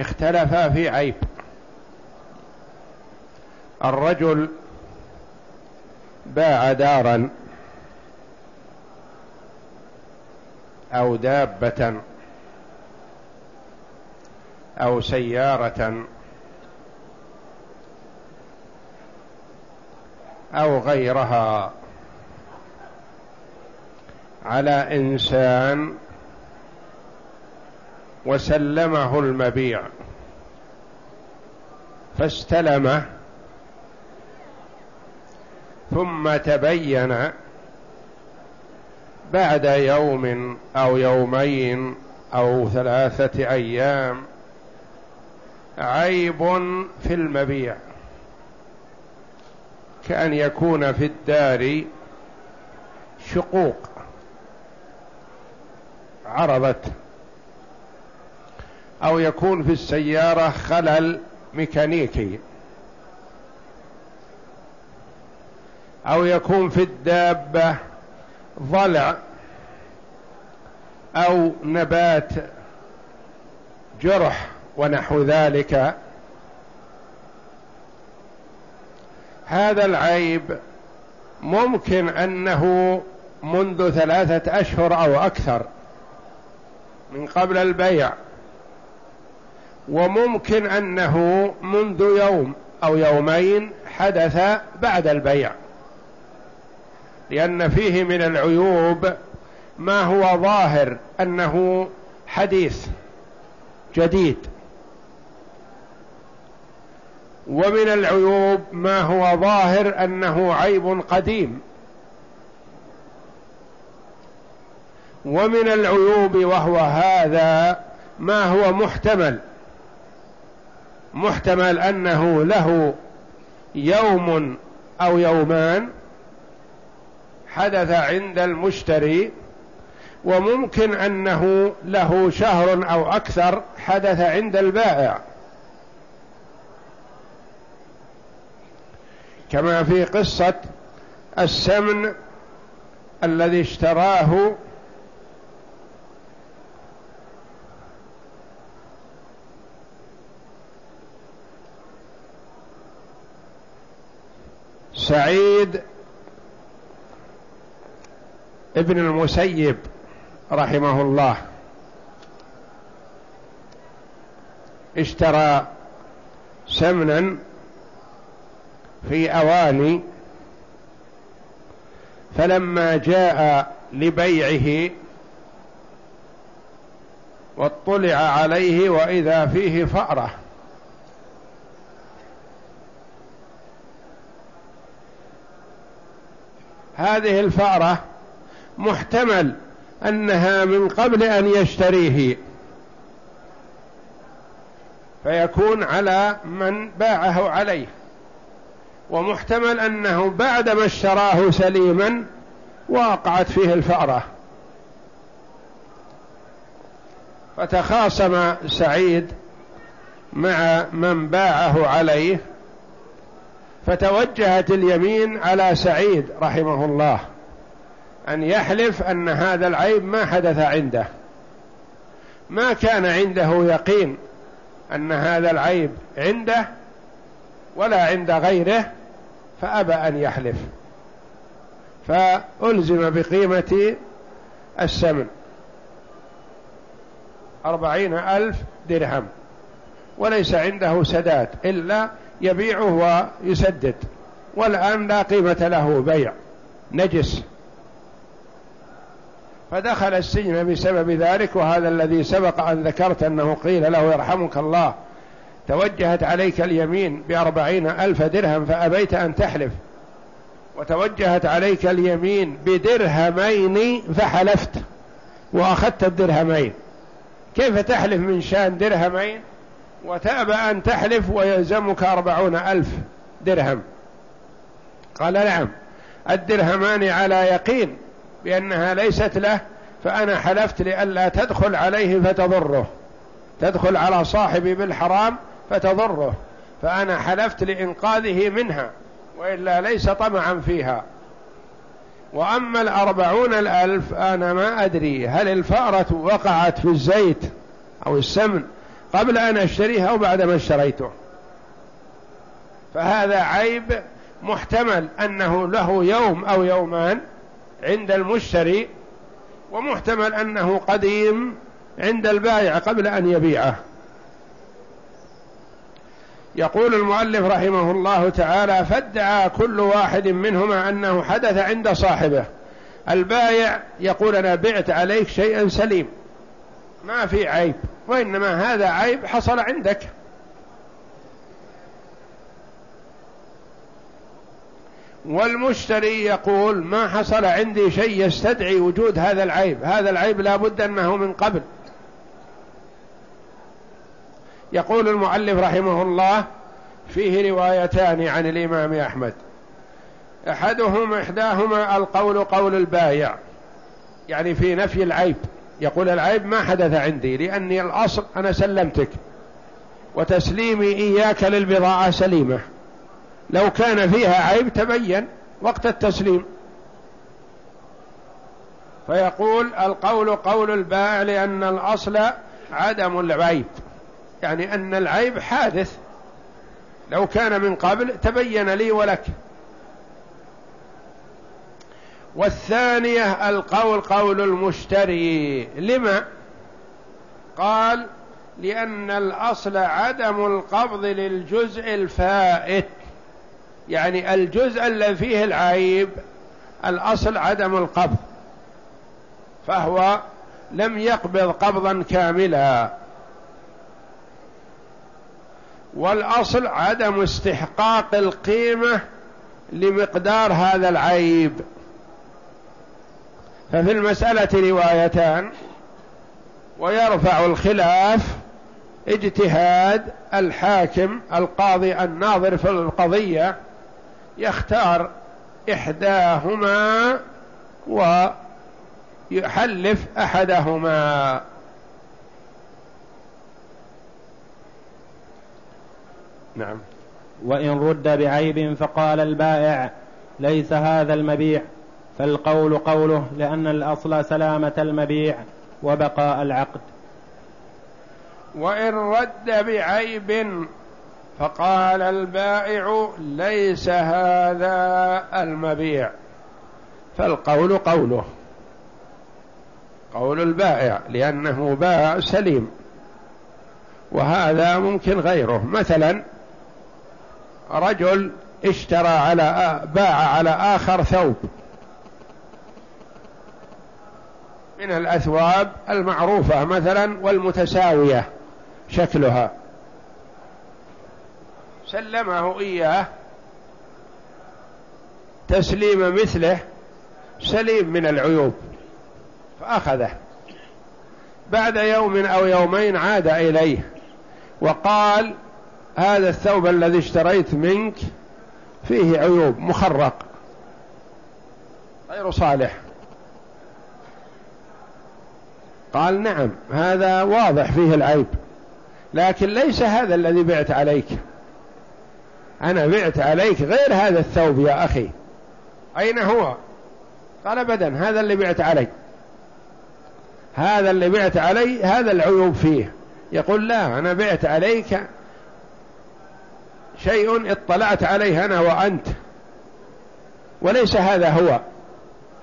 اختلفا في عيب. الرجل باع دارا أو دابة أو سيارة أو غيرها على إنسان وسلمه المبيع. فاستلمه ثم تبين بعد يوم أو يومين أو ثلاثة أيام عيب في المبيع. كأن يكون في الدار شقوق. عرضت أو يكون في السيارة خلل ميكانيكي. أو يكون في الدابة ضلع أو نبات جرح ونحو ذلك. هذا العيب ممكن أنه منذ ثلاثة أشهر أو أكثر من قبل البيع. وممكن أنه منذ يوم أو يومين حدث بعد البيع. لأن فيه من العيوب ما هو ظاهر أنه حديث جديد. ومن العيوب ما هو ظاهر أنه عيب قديم. ومن العيوب وهو هذا ما هو محتمل. محتمل أنه له يوم أو يومان حدث عند المشتري وممكن أنه له شهر أو أكثر حدث عند البائع. كما في قصة السمن الذي اشتراه سعيد ابن المسيب رحمه الله. اشترى سمنا في أواني فلما جاء لبيعه واطلع عليه وإذا فيه فأرة. هذه الفأرة محتمل أنها من قبل أن يشتريه فيكون على من باعه عليه ومحتمل أنه بعدما اشتراه سليما وقعت فيه الفأرة. فتخاصم سعيد مع من باعه عليه فتوجهت اليمين على سعيد رحمه الله أن يحلف أن هذا العيب ما حدث عنده. ما كان عنده يقين أن هذا العيب عنده ولا عند غيره فأبى أن يحلف. فألزم بقيمة السمن. أربعين ألف درهم. وليس عنده سداد إلا يبيعه ويسدد. والآن لا قيمة له بيع نجس. فدخل السجن بسبب ذلك وهذا الذي سبق أن ذكرت أنه قيل له يرحمك الله توجهت عليك اليمين بأربعين ألف درهم فأبيت أن تحلف. وتوجهت عليك اليمين بدرهمين فحلفت وأخذت الدرهمين. كيف تحلف من شان درهمين؟ وتأبى أن تحلف ويلزمك أربعون ألف درهم. قال نعم. الدرهمان على يقين بأنها ليست له فأنا حلفت لئلا تدخل عليه فتضره. تدخل على صاحبي بالحرام فتضره. فأنا حلفت لإنقاذه منها وإلا ليس طمعا فيها. وأما الأربعون الألف أنا ما أدري هل الفأرة وقعت في الزيت أو السمن. قبل أن أشتريه أو بعد ما اشتريته. فهذا عيب محتمل أنه له يوم أو يومان عند المشتري ومحتمل أنه قديم عند البائع قبل أن يبيعه. يقول المؤلف رحمه الله تعالى فادعى كل واحد منهما أنه حدث عند صاحبه. البايع يقول أنا بعت عليك شيئا سليم. ما في عيب وإنما هذا عيب حصل عندك. والمشتري يقول ما حصل عندي شيء يستدعي وجود هذا العيب هذا العيب لا بد أنه من قبل. يقول المؤلف رحمه الله فيه روايتان عن الإمام أحمد. أحدهما إحداهما القول قول البايع يعني في نفي العيب. يقول العيب ما حدث عندي لأني الأصل أنا سلمتك وتسليمي إياك للبضاعة سليمة. لو كان فيها عيب تبين وقت التسليم. فيقول القول قول البائع لأن الأصل عدم العيب يعني أن العيب حادث. لو كان من قبل تبين لي ولك. والثانية القول قول المشتري. لما؟ قال لأن الأصل عدم القبض للجزء الفائت. يعني الجزء الذي فيه العيب الأصل عدم القبض. فهو لم يقبض قبضا كاملا. والأصل عدم استحقاق القيمة لمقدار هذا العيب. ففي المسألة روايتان ويرفع الخلاف اجتهاد الحاكم القاضي الناظر في القضية يختار إحداهما ويحلف أحدهما. نعم. وإن رد بعيب فقال البائع ليس هذا المبيع. فالقول قوله لأن الأصل سلامة المبيع وبقاء العقد. وإن رد بعيب فقال البائع ليس هذا المبيع. فالقول قوله. قول البائع لأنه باع سليم. وهذا ممكن غيره. مثلا رجل اشترى على باع على آخر ثوب. من الأثواب المعروفة مثلا والمتساوية شكلها. سلمه إياه. تسليم مثله سليم من العيوب فأخذه. بعد يوم أو يومين عاد إليه وقال هذا الثوب الذي اشتريت منك فيه عيوب مخرق غير صالح. قال نعم هذا واضح فيه العيب. لكن ليس هذا الذي بعت عليك. أنا بعت عليك غير هذا الثوب يا أخي. أين هو؟ قال أبدا هذا اللي بعت علي. هذا اللي بعت علي هذا العيوب فيه. يقول لا أنا بعت عليك شيء اطلعت عليه أنا وأنت. وليس هذا هو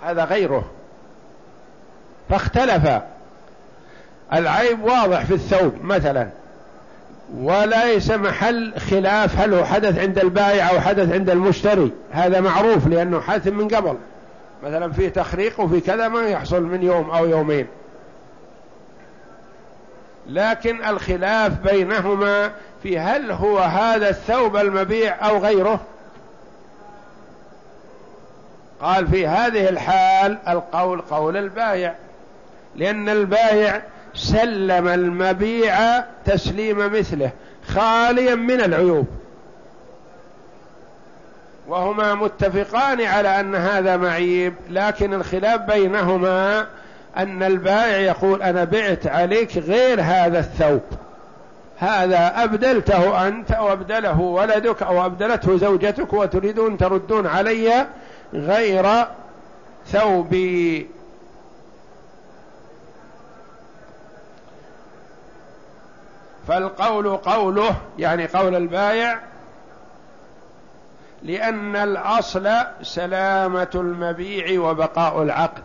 هذا غيره. فاختلف. العيب واضح في الثوب مثلا. وليس محل خلاف هل هو حدث عند البائع أو حدث عند المشتري. هذا معروف لأنه حدث من قبل. مثلا في تخريق وفي كذا ما يحصل من يوم أو يومين. لكن الخلاف بينهما في هل هو هذا الثوب المبيع أو غيره. قال في هذه الحال القول قول البايع لأن البايع سلم المبيع تسليم مثله خاليا من العيوب. وهما متفقان على أن هذا معيب لكن الخلاف بينهما أن البائع يقول أنا بعت عليك غير هذا الثوب. هذا أبدلته أنت أو أبدله ولدك أو أبدلته زوجتك وتريدون تردون علي غير ثوبي. فالقول قوله يعني قول البايع لأن الأصل سلامة المبيع وبقاء العقد.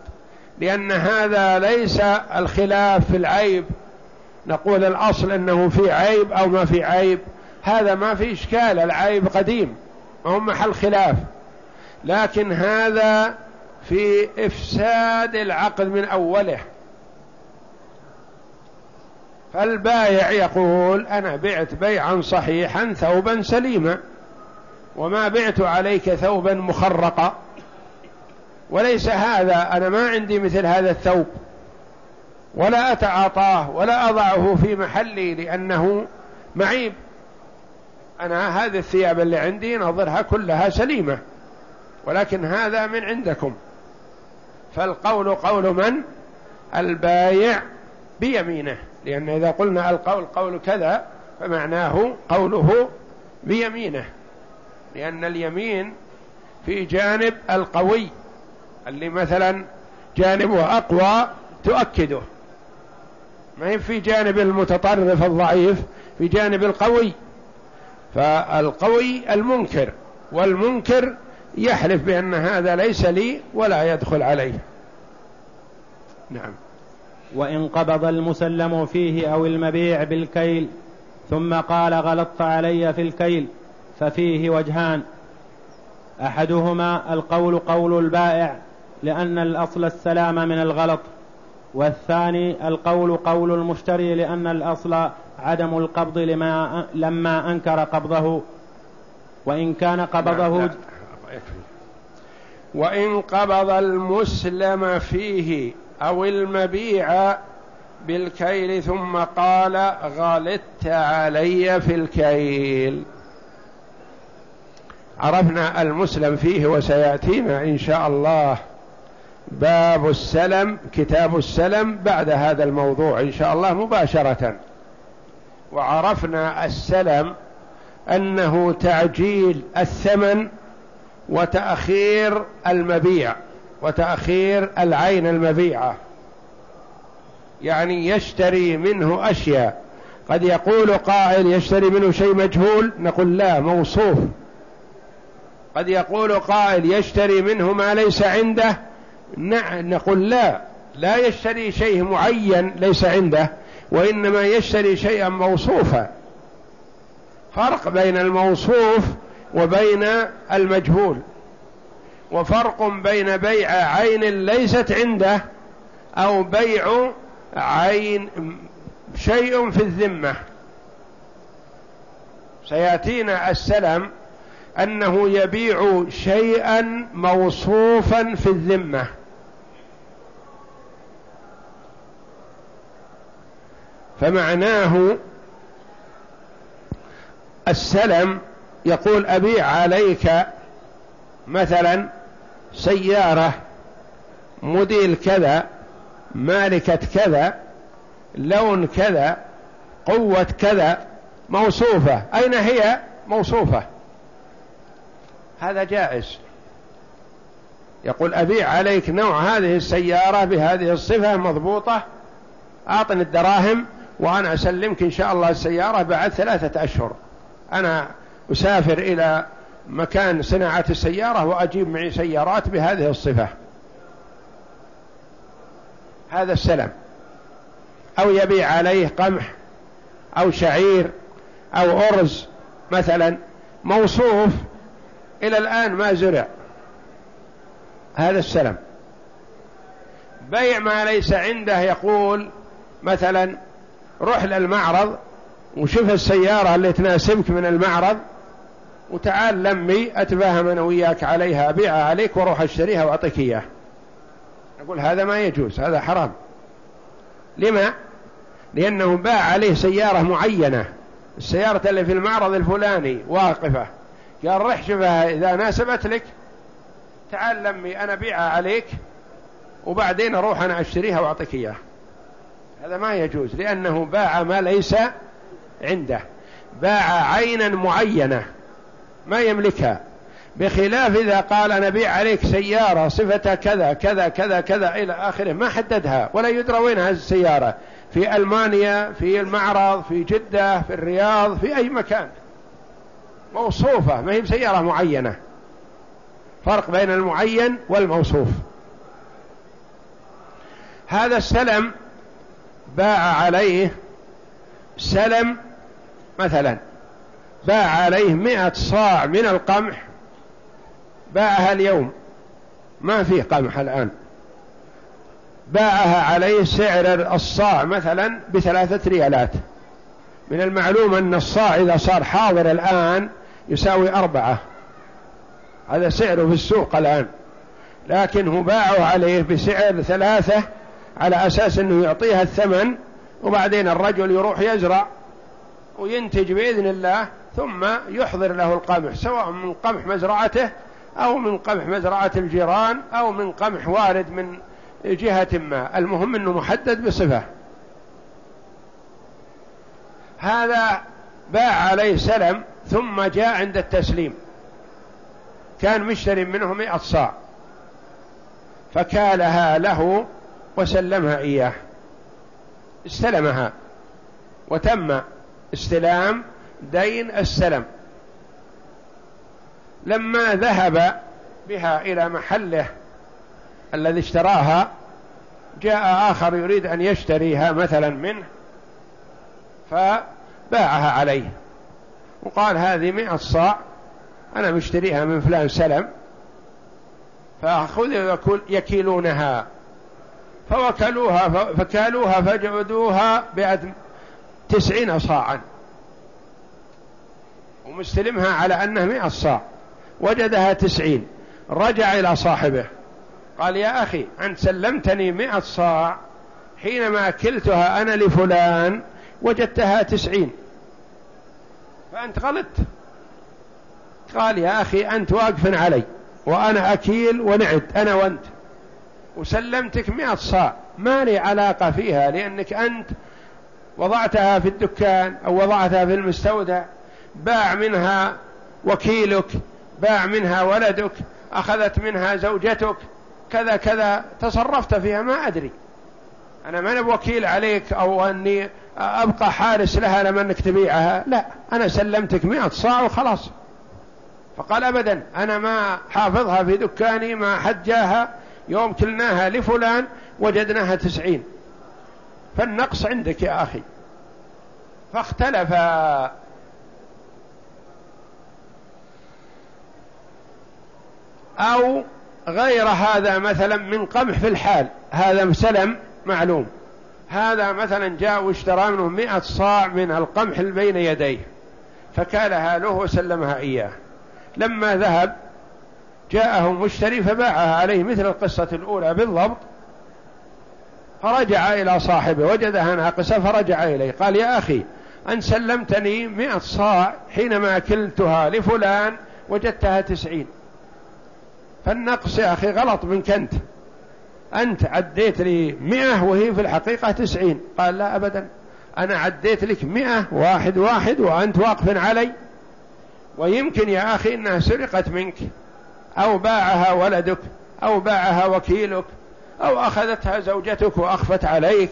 لأن هذا ليس الخلاف في العيب. نقول الأصل أنه في عيب أو ما في عيب. هذا ما في إشكال العيب قديم. هو محل خلاف. لكن هذا في إفساد العقد من أوله. فالبايع يقول أنا بعت بيعا صحيحا ثوبا سليما وما بعت عليك ثوبا مخرقا. وليس هذا أنا ما عندي مثل هذا الثوب ولا أتعاطاه ولا أضعه في محلي لأنه معيب. أنا هذه الثياب اللي عندي نظرها كلها سليمة ولكن هذا من عندكم. فالقول قول من؟ البايع بيمينه. لأن إذا قلنا القول قول كذا فمعناه قوله بيمينه لأن اليمين في جانب القوي اللي مثلا جانبه أقوى تؤكده. ما هي في جانب المتطرف الضعيف في جانب القوي. فالقوي المنكر والمنكر يحلف بأن هذا ليس لي ولا يدخل عليه. نعم. وإن قبض المسلم فيه أو المبيع بالكيل ثم قال غلطت علي في الكيل ففيه وجهان. أحدهما القول قول البائع لأن الأصل السلام من الغلط. والثاني القول قول المشتري لأن الأصل عدم القبض لما لما أنكر قبضه. وإن كان قبضه لا لا. وإن قبض المسلم فيه أو المبيع بالكيل ثم قال غلطت علي في الكيل. عرفنا المسلم فيه وسيأتينا إن شاء الله. باب السلم كتاب السلم بعد هذا الموضوع إن شاء الله مباشرة. وعرفنا السلم أنه تعجيل الثمن وتأخير المبيع. وتأخير العين المبيعة يعني يشتري منه أشياء. قد يقول قائل يشتري منه شيء مجهول نقول لا موصوف. قد يقول قائل يشتري منه ما ليس عنده نقول لا. لا يشتري شيء معين ليس عنده وإنما يشتري شيئا موصوفا. فرق بين الموصوف وبين المجهول. وفرق بين بيع عين ليست عنده أو بيع عين شيء في الذمة. سيأتينا السلم أنه يبيع شيئا موصوفا في الذمة. فمعناه السلم يقول أبيع عليك مثلا سيارة موديل كذا مالكة كذا لون كذا قوة كذا موصوفة. أين هي موصوفة؟ هذا جائز. يقول أبيع عليك نوع هذه السيارة بهذه الصفة مضبوطة أعطني الدراهم وأنا أسلمك إن شاء الله السيارة بعد ثلاثة أشهر. أنا أسافر إلى مكان صناعة السيارة وأجيب معي سيارات بهذه الصفة. هذا السلم أو يبيع عليه قمح أو شعير أو أرز مثلا. موصوف إلى الآن ما زرع. هذا السلم بيع ما ليس عنده يقول مثلا روح للمعرض وشوف السيارة اللي تناسبك من المعرض. وتعال لمي أتفاهم أنا وياك عليها أبيعها عليك وأروح أشتريها وأعطيك إياه أقول هذا ما يجوز هذا حرام. لما؟ لأنه باع عليه سيارة معينة السيارة اللي في المعرض الفلاني واقفة. قال رح شوفها إذا ناسبت لك تعال لمي أنا بيعها عليك وبعدين أروح أنا أشتريها وأعطيك إياها. هذا ما يجوز لأنه باع ما ليس عنده. باع عينا معينة. ما يملكها. بخلاف إذا قال أنا بيع عليك سيارة صفتها كذا كذا كذا كذا إلى آخره ما حددها ولا يدرى وين هذه السيارة. في ألمانيا في المعرض في جدة في الرياض في أي مكان. موصوفة ما هي بسيارة معينة. فرق بين المعين والموصوف. هذا السلم باع عليه سلم مثلا. باع عليه مئة صاع من القمح باعها اليوم. ما فيه قمح الآن. باعها عليه سعر الصاع مثلا بثلاثة ريالات. من المعلوم أن الصاع إذا صار حاضر الآن يساوي أربعة. هذا سعره في السوق الآن. لكن هو باعه عليه بسعر ثلاثة على أساس أنه يعطيها الثمن وبعدين الرجل يروح يزرع وينتج بإذن الله ثم يحضر له القمح سواء من قمح مزرعته أو من قمح مزرعة الجيران أو من قمح وارد من جهة ما. المهم أنه محدد بصفة. هذا باع عليه سلم ثم جاء عند التسليم. كان مشتري منه مئة صاع. فكالها له وسلمها إياه. استلمها. وتم استلام دين السلم. لما ذهب بها إلى محله الذي اشتراها جاء آخر يريد أن يشتريها مثلا منه فباعها عليه. وقال هذه مئة صاع أنا مشتريها من فلان سلم فأخذوا يكيلونها. فوكلوها فكالوها فجعدوها بعد تسعين صاعا. ومستلمها على أنها مئة صاع. وجدها تسعين. رجع إلى صاحبه. قال يا أخي أنت سلمتني مئة صاع حينما كلتها أنا لفلان وجدتها تسعين. فأنت غلطت. قال يا أخي أنت واقف علي وأنا أكيل ونعد أنا وأنت. وسلمتك مئة صاع. ما لي علاقة فيها لأنك أنت وضعتها في الدكان أو وضعتها في المستودع. باع منها وكيلك باع منها ولدك أخذت منها زوجتك كذا كذا تصرفت فيها ما أدري. أنا ما وكيل عليك أو أني أبقى حارس لها لما أنك تبيعها. لا أنا سلمتك مئة صاع وخلاص. فقال أبدا أنا ما حافظها في دكاني ما حد جاها يوم كلناها لفلان وجدناها تسعين. فالنقص عندك يا أخي. فاختلف أو غير هذا مثلا من قمح في الحال. هذا سلم معلوم. هذا مثلا جاء واشترى منه مئة صاع من القمح بين يديه فكالها له وسلمها إياه. لما ذهب جاءه مشتري فباعها عليه مثل القصة الأولى بالضبط فرجع إلى صاحبه. وجدها ناقصة فرجع إليه. قال يا أخي أن سلمتني مئة صاع حينما كلتها لفلان وجدتها تسعين. فالنقص يا أخي غلط منك أنت. أنت عديت لي مئة وهي في الحقيقة تسعين. قال لا أبدا. أنا عديت لك مئة واحد واحد وأنت واقف علي. ويمكن يا أخي إنها سرقت منك. أو باعها ولدك أو باعها وكيلك أو أخذتها زوجتك وأخفت عليك.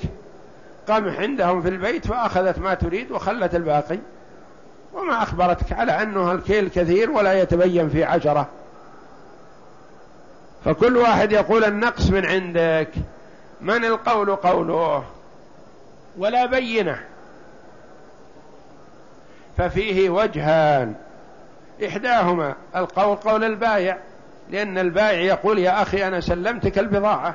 قمح عندهم في البيت فأخذت ما تريد وخلت الباقي. وما أخبرتك على أنه الكيل كثير ولا يتبين في عشرة فكل واحد يقول النقص من عندك. من القول قوله؟ ولا بينة. ففيه وجهان. إحداهما القول قول البايع لأن البائع يقول يا أخي أنا سلمتك البضاعة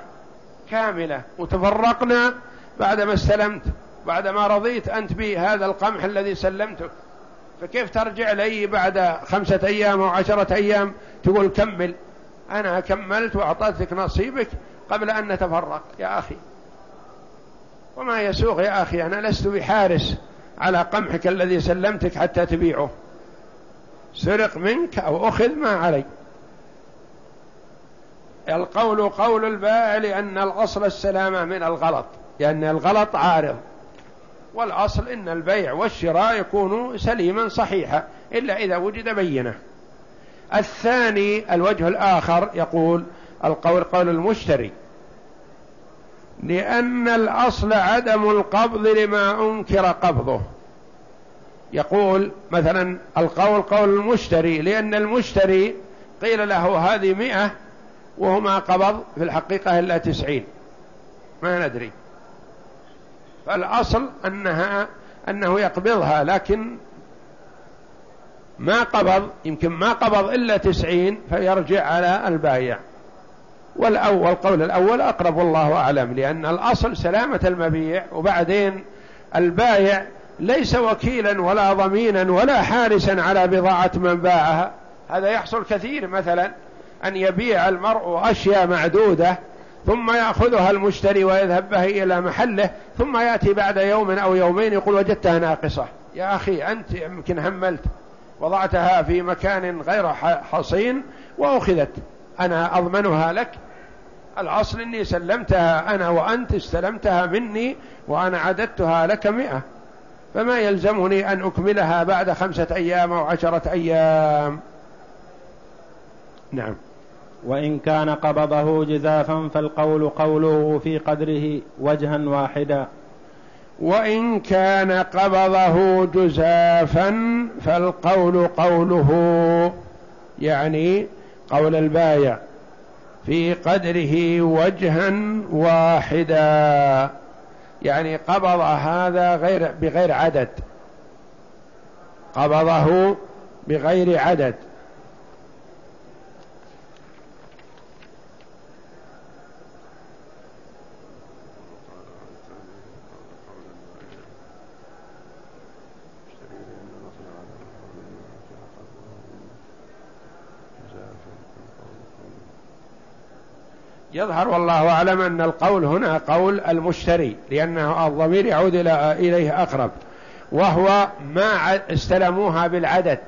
كاملة وتفرقنا بعدما استلمت بعدما رضيت أنت بهذا القمح الذي سلمتك فكيف ترجع لي بعد خمسة أيام أو عشرة أيام تقول كمل؟ أنا كملت وأعطيتك نصيبك قبل أن نتفرق يا أخي. وما يسوغ يا أخي أنا لست بحارس على قمحك الذي سلمتك حتى تبيعه. سرق منك أو أخذ ما علي. القول قول البائع لأن الأصل السلامة من الغلط لأن الغلط عارض. والأصل إن البيع والشراء يكون سليما صحيحا إلا إذا وجد بينة. الثاني الوجه الآخر يقول القول قول المشتري. لأن الأصل عدم القبض لما أنكر قبضه. يقول مثلا القول قول المشتري لأن المشتري قيل له هذه مئة وهو ما قبض في الحقيقة إلا تسعين. ما ندري. فالأصل أنها أنه يقبضها لكن ما قبض يمكن ما قبض إلا تسعين فيرجع على البايع. والأول القول الأول أقرب الله أعلم لأن الأصل سلامة المبيع وبعدين البايع ليس وكيلا ولا ضمينا ولا حارسا على بضاعة من باعها. هذا يحصل كثير مثلا أن يبيع المرء أشياء معدودة ثم يأخذها المشتري ويذهب بها إلى محله ثم يأتي بعد يوم أو يومين يقول وجدتها ناقصة. يا أخي أنت يمكن هملت. وضعتها في مكان غير حصين وأخذت. أنا أضمنها لك. الأصل أني سلمتها أنا وأنت استلمتها مني وأنا عددتها لك مئة. فما يلزمني أن أكملها بعد خمسة أيام أو عشرة أيام. نعم. وإن كان قبضه جزافا فالقول قوله في قدره وجها واحدا. وإن كان قبضه جزافا فالقول قوله يعني قول البايع في قدره وجها واحدا. يعني قبض هذا غير بغير عدد. قبضه بغير عدد. يظهر والله أعلم أن القول هنا قول المشتري لأنه الضمير يعود إليه أقرب. وهو ما استلموها بالعدد.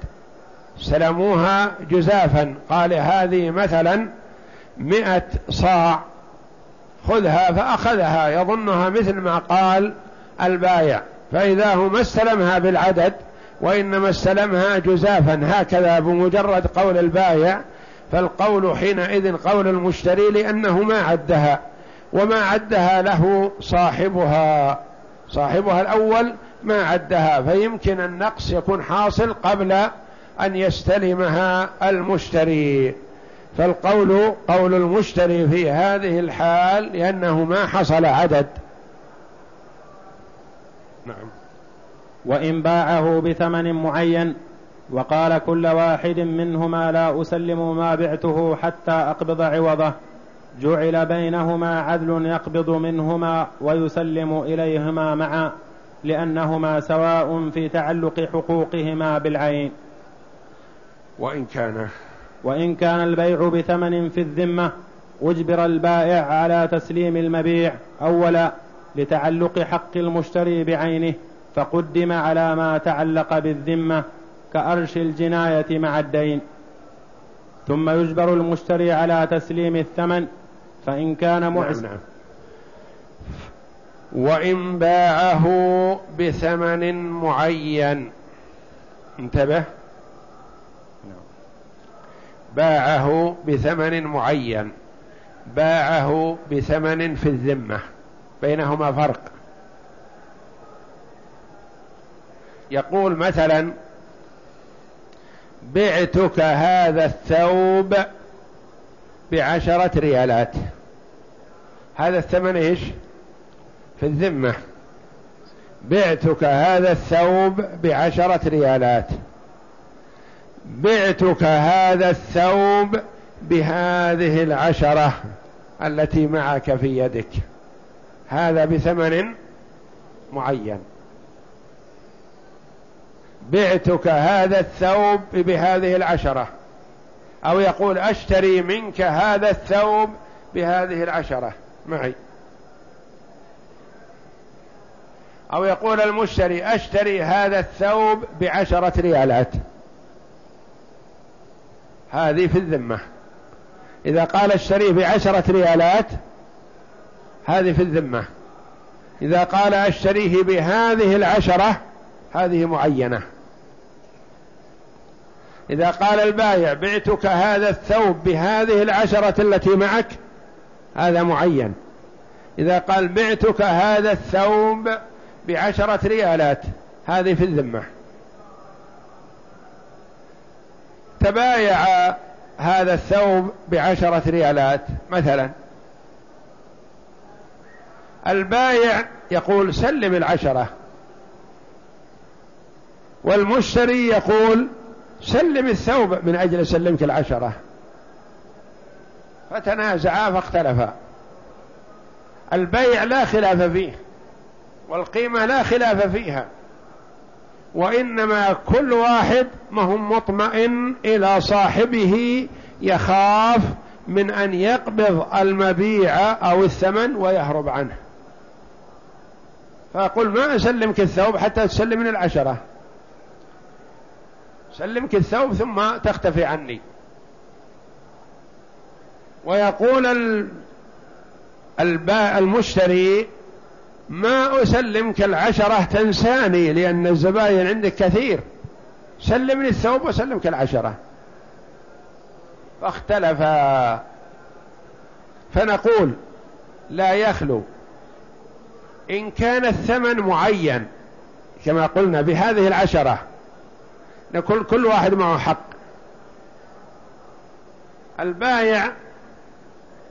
استلموها جزافا. قال هذه مثلا مئة صاع. خذها فأخذها. يظنها مثل ما قال البايع. فإذا هو ما استلمها بالعدد وإنما استلمها جزافا. هكذا بمجرد قول البايع فالقول حينئذ قول المشتري لأنه ما عدها وما عدها له صاحبها. صاحبها الأول ما عدها فيمكن النقص يكون حاصل قبل أن يستلمها المشتري. فالقول قول المشتري في هذه الحال لأنه ما حصل عدد. نعم. وإن باعه بثمن معين وقال كل واحد منهما لا أسلم ما بعته حتى أقبض عوضه. جعل بينهما عدل يقبض منهما ويسلم إليهما معا لأنهما سواء في تعلق حقوقهما بالعين. وإن كان وإن كان البيع بثمن في الذمة أجبر البائع على تسليم المبيع أولا لتعلق حق المشتري بعينه فقدم على ما تعلق بالذمة كأرش الجناية مع الدين. ثم يجبر المشتري على تسليم الثمن فإن كان معسر نعم نعم. وإن باعه بثمن معين. انتبه. باعه بثمن معين. باعه بثمن في الذمة. بينهما فرق. يقول مثلا بعتك هذا الثوب بعشرة ريالات. هذا الثمن إيش؟ في الذمة. بعتك هذا الثوب بعشرة ريالات. بعتك هذا الثوب بهذه العشرة التي معك في يدك. هذا بثمن معين. بعتك هذا الثوب بهذه العشرة. أو يقول أشتري منك هذا الثوب بهذه العشرة. معي. أو يقول المشتري أشتري هذا الثوب بعشرة ريالات. هذه في الذمة. إذا قال أشتريه بعشرة ريالات هذه في الذمة. إذا قال أشتريه بهذه العشرة هذه معينة. إذا قال البايع بعتك هذا الثوب بهذه العشرة التي معك هذا معين. إذا قال بعتك هذا الثوب بعشرة ريالات هذه في الذمة. تبايع هذا الثوب بعشرة ريالات مثلا. البايع يقول سلم العشرة والمشتري يقول سلم الثوب من أجل سلمك العشرة. فتنازعا فاختلفا. البيع لا خلاف فيه والقيمة لا خلاف فيها. وإنما كل واحد ما هو مطمئن إلى صاحبه يخاف من أن يقبض المبيع أو الثمن ويهرب عنه. فأقول ما أسلمك الثوب حتى تسلمني العشرة. سلمك الثوب ثم تختفي عني. ويقول المشتري ما أسلمك العشرة تنساني لأن الزباين عندك كثير. سلمني الثوب وسلمك العشرة فاختلفا فنقول لا يخلو. إن كان الثمن معين كما قلنا بهذه العشرة نقول كل واحد معه حق. البايع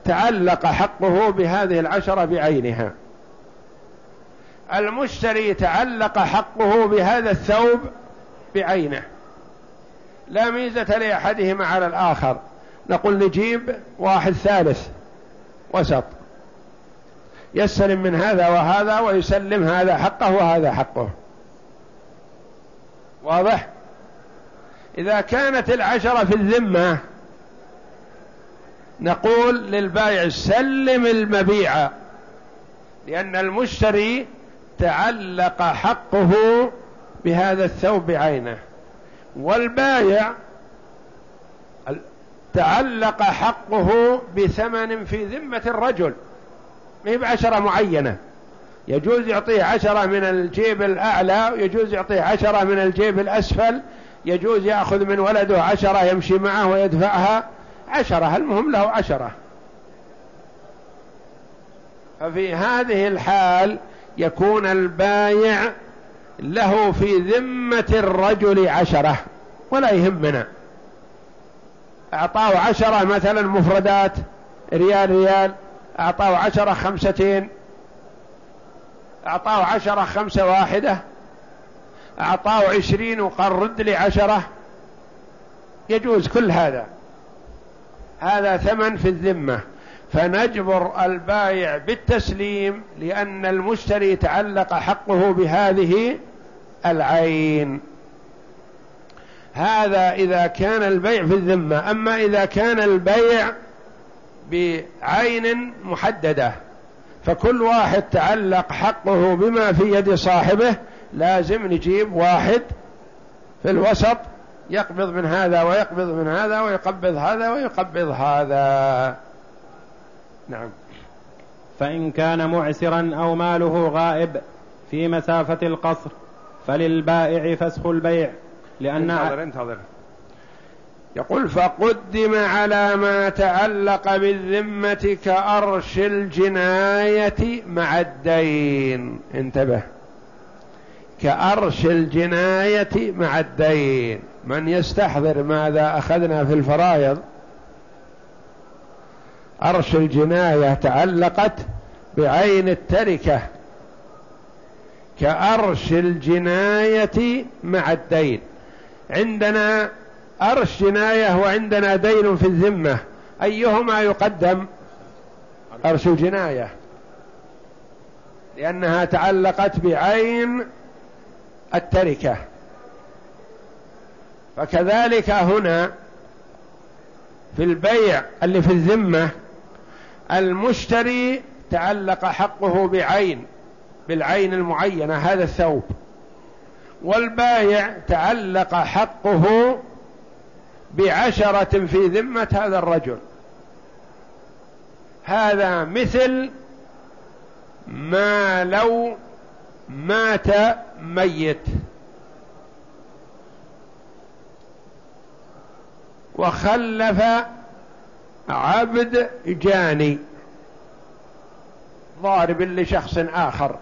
تعلق حقه بهذه العشرة بعينها. المشتري تعلق حقه بهذا الثوب بعينه. لا ميزة لأحدهما على الآخر. نقول نجيب واحد ثالث وسط. يستلم من هذا وهذا ويسلم هذا حقه وهذا حقه. واضح؟ إذا كانت العشرة في الذمة نقول للبائع سلم المبيع لأن المشتري تعلق حقه بهذا الثوب بعينه. والبايع تعلق حقه بثمن في ذمة الرجل. ما هي بعشرة معينة. يجوز يعطيه عشرة من الجيب الأعلى ويجوز يعطيه عشرة من الجيب الأسفل يجوز يأخذ من ولده عشرة يمشي معه ويدفعها عشرة المهم له عشرة؟ ففي هذه الحال يكون البايع له في ذمة الرجل عشرة ولا يهمنا. أعطاه عشرة مثلا مفردات ريال ريال أعطاه عشرة خمستين أعطاه عشرة خمسة واحدة. أعطاه عشرين وقال رد لي عشرة. يجوز كل هذا. هذا ثمن في الذمة. فنجبر البايع بالتسليم لأن المشتري تعلق حقه بهذه العين. هذا إذا كان البيع في الذمة. أما إذا كان البيع بعين محددة فكل واحد تعلق حقه بما في يد صاحبه لازم نجيب واحد في الوسط يقبض من هذا ويقبض من هذا ويقبض هذا ويقبض هذا. نعم. فإن كان معسرا أو ماله غائب في مسافة القصر فللبائع فسخ البيع لأن انتظر انتظر. يقول فقدم على ما تعلق بالذمة كأرش الجناية مع الدين. انتبه. كأرش الجناية مع الدين. من يستحضر ماذا أخذنا في الفرائض؟ أرش الجناية تعلقت بعين التركة. كأرش الجناية مع الدين. عندنا أرش جناية وعندنا دين في الذمة. أيهما يقدم؟ أرش الجناية. لأنها تعلقت بعين التركة. فكذلك هنا في البيع اللي في الذمة المشتري تعلق حقه بعين بالعين المعينة هذا الثوب. والبايع تعلق حقه بعشرة في ذمة هذا الرجل. هذا مثل ما لو مات ميت. وخلف عبد جاني. ضارب لشخص آخر.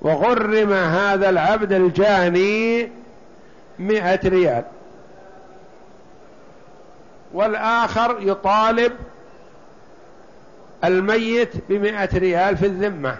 وغرم هذا العبد الجاني مئة ريال. والآخر يطالب الميت بمئة ريال في الذمة.